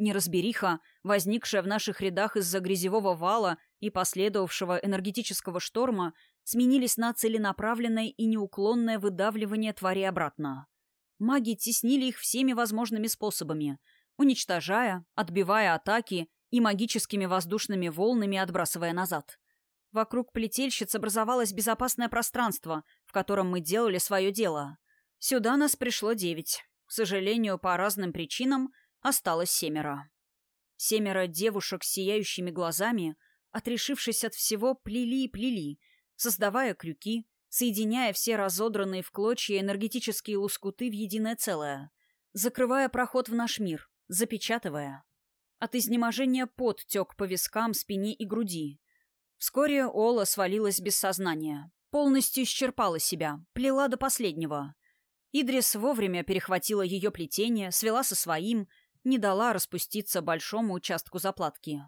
неразбериха, возникшая в наших рядах из-за грязевого вала и последовавшего энергетического шторма, сменились на целенаправленное и неуклонное выдавливание твари обратно. Маги теснили их всеми возможными способами, уничтожая, отбивая атаки и магическими воздушными волнами отбрасывая назад. Вокруг плетельщиц образовалось безопасное пространство, в котором мы делали свое дело. Сюда нас пришло девять. К сожалению, по разным причинам осталось семеро. Семеро девушек с сияющими глазами, отрешившись от всего, плели и плели, создавая крюки, соединяя все разодранные в клочья энергетические лоскуты в единое целое, закрывая проход в наш мир, запечатывая. От изнеможения пот тек по вискам, спине и груди. Вскоре Ола свалилась без сознания, полностью исчерпала себя, плела до последнего. Идрис вовремя перехватила ее плетение, свела со своим, не дала распуститься большому участку заплатки.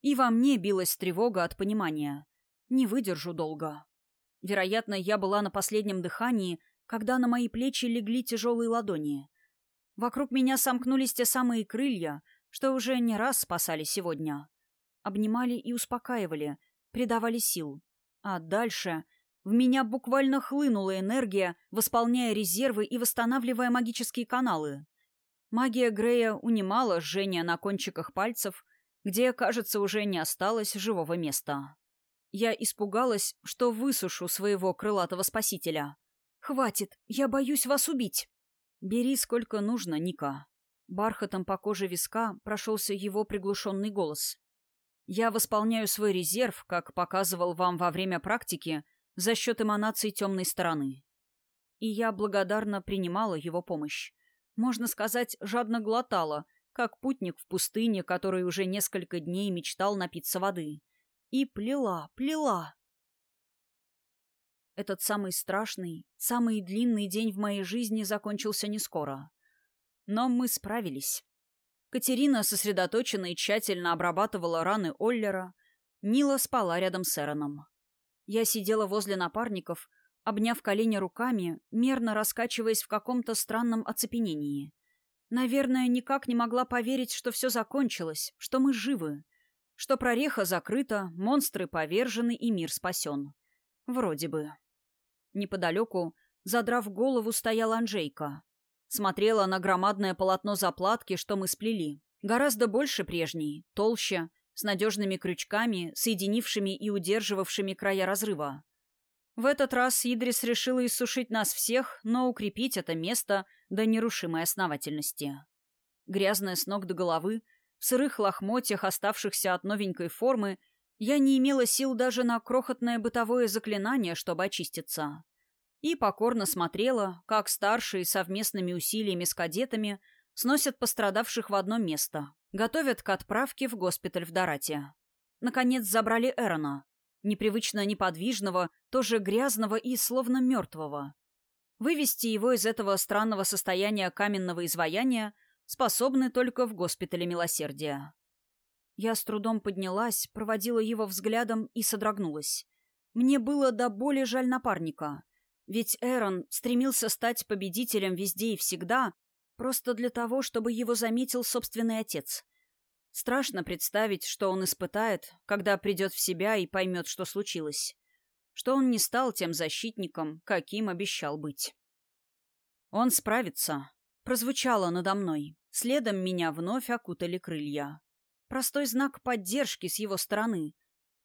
И во мне билась тревога от понимания. Не выдержу долго. Вероятно, я была на последнем дыхании, когда на мои плечи легли тяжелые ладони. Вокруг меня сомкнулись те самые крылья, что уже не раз спасали сегодня. Обнимали и успокаивали, придавали сил. А дальше в меня буквально хлынула энергия, восполняя резервы и восстанавливая магические каналы. Магия Грея унимала жжение на кончиках пальцев, где, кажется, уже не осталось живого места. Я испугалась, что высушу своего крылатого спасителя. «Хватит, я боюсь вас убить!» «Бери сколько нужно, Ника». Бархатом по коже виска прошелся его приглушенный голос. «Я восполняю свой резерв, как показывал вам во время практики, за счет эманаций темной стороны. И я благодарно принимала его помощь. Можно сказать, жадно глотала, как путник в пустыне, который уже несколько дней мечтал напиться воды. И плела, плела. Этот самый страшный, самый длинный день в моей жизни закончился не скоро. Но мы справились. Катерина сосредоточенно и тщательно обрабатывала раны Оллера. Нила спала рядом с Эроном. Я сидела возле напарников, обняв колени руками, мерно раскачиваясь в каком-то странном оцепенении. Наверное, никак не могла поверить, что все закончилось, что мы живы, что прореха закрыта, монстры повержены и мир спасен. Вроде бы. Неподалеку, задрав голову, стояла Анжейка. Смотрела на громадное полотно заплатки, что мы сплели. Гораздо больше прежней, толще, с надежными крючками, соединившими и удерживавшими края разрыва. В этот раз Идрис решила иссушить нас всех, но укрепить это место до нерушимой основательности. Грязная с ног до головы, в сырых лохмотьях, оставшихся от новенькой формы, я не имела сил даже на крохотное бытовое заклинание, чтобы очиститься. И покорно смотрела, как старшие совместными усилиями с кадетами сносят пострадавших в одно место, Готовят к отправке в госпиталь в Дорате. Наконец забрали Эрона. Непривычно неподвижного, тоже грязного и словно мертвого. Вывести его из этого странного состояния каменного изваяния способны только в госпитале милосердия. Я с трудом поднялась, проводила его взглядом и содрогнулась. Мне было до боли жаль напарника. Ведь Эрон стремился стать победителем везде и всегда, Просто для того, чтобы его заметил собственный отец. Страшно представить, что он испытает, когда придет в себя и поймет, что случилось. Что он не стал тем защитником, каким обещал быть. «Он справится», — прозвучало надо мной. Следом меня вновь окутали крылья. Простой знак поддержки с его стороны.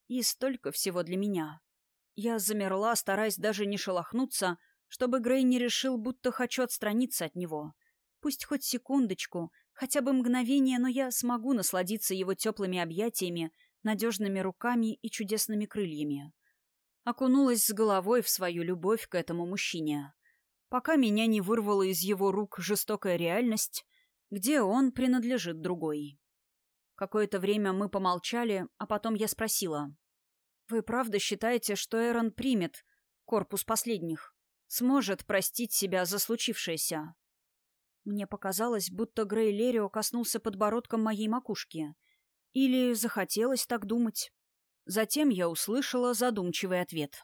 И столько всего для меня. Я замерла, стараясь даже не шелохнуться, чтобы Грей не решил, будто хочу отстраниться от него. Пусть хоть секундочку, хотя бы мгновение, но я смогу насладиться его теплыми объятиями, надежными руками и чудесными крыльями. Окунулась с головой в свою любовь к этому мужчине. Пока меня не вырвала из его рук жестокая реальность, где он принадлежит другой. Какое-то время мы помолчали, а потом я спросила. «Вы правда считаете, что Эрон примет корпус последних? Сможет простить себя за случившееся?» Мне показалось, будто Грей Лерио коснулся подбородком моей макушки. Или захотелось так думать. Затем я услышала задумчивый ответ.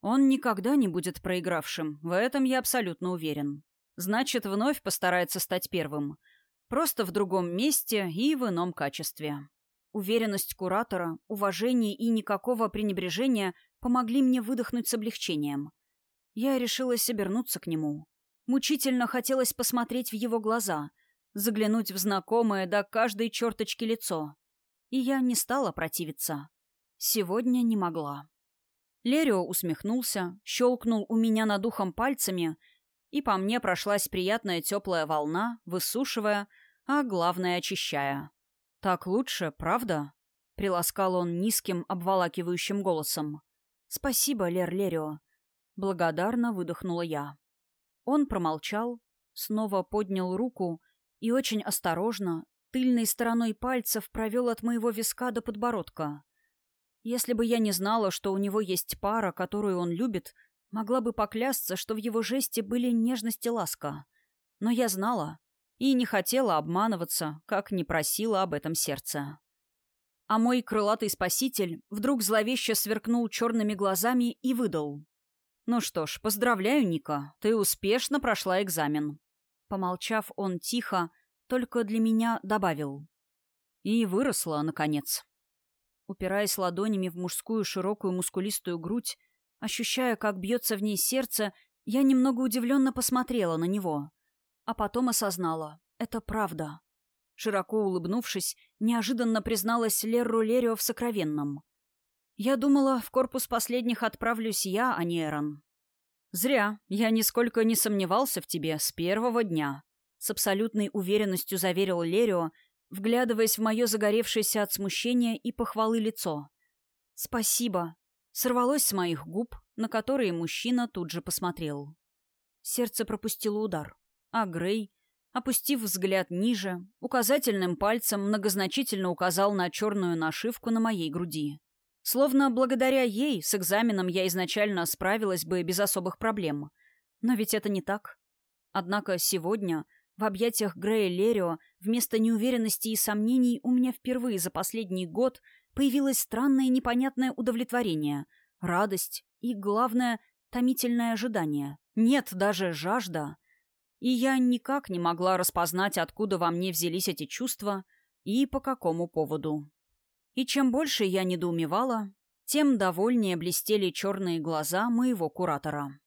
Он никогда не будет проигравшим, в этом я абсолютно уверен. Значит, вновь постарается стать первым. Просто в другом месте и в ином качестве. Уверенность куратора, уважение и никакого пренебрежения помогли мне выдохнуть с облегчением. Я решилась обернуться к нему. Мучительно хотелось посмотреть в его глаза, заглянуть в знакомое до каждой черточки лицо. И я не стала противиться. Сегодня не могла. Лерио усмехнулся, щелкнул у меня над ухом пальцами, и по мне прошлась приятная теплая волна, высушивая, а главное очищая. «Так лучше, правда?» — приласкал он низким, обволакивающим голосом. «Спасибо, Лер Лерио». Благодарно выдохнула я. Он промолчал, снова поднял руку и очень осторожно, тыльной стороной пальцев провел от моего виска до подбородка. Если бы я не знала, что у него есть пара, которую он любит, могла бы поклясться, что в его жесте были нежность и ласка. Но я знала, и не хотела обманываться, как не просила об этом сердце. А мой крылатый спаситель вдруг зловеще сверкнул черными глазами и выдал. «Ну что ж, поздравляю, Ника, ты успешно прошла экзамен». Помолчав, он тихо, только для меня добавил. И выросла, наконец. Упираясь ладонями в мужскую широкую мускулистую грудь, ощущая, как бьется в ней сердце, я немного удивленно посмотрела на него — а потом осознала. Это правда. Широко улыбнувшись, неожиданно призналась Лерру Лерио в сокровенном. «Я думала, в корпус последних отправлюсь я, а не Эрон». «Зря. Я нисколько не сомневался в тебе с первого дня», — с абсолютной уверенностью заверил Лерио, вглядываясь в мое загоревшееся от смущения и похвалы лицо. «Спасибо», — сорвалось с моих губ, на которые мужчина тут же посмотрел. Сердце пропустило удар. А Грей, опустив взгляд ниже, указательным пальцем многозначительно указал на черную нашивку на моей груди. Словно благодаря ей с экзаменом я изначально справилась бы без особых проблем. Но ведь это не так. Однако сегодня, в объятиях Грея Лерио, вместо неуверенности и сомнений у меня впервые за последний год появилось странное непонятное удовлетворение, радость и, главное, томительное ожидание. Нет, даже жажда и я никак не могла распознать, откуда во мне взялись эти чувства и по какому поводу. И чем больше я недоумевала, тем довольнее блестели черные глаза моего куратора.